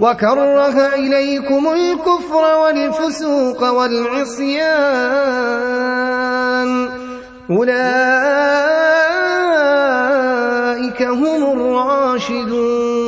وكره إليكم الكفر والفسوق والعصيان. أولئك هم الراشدون.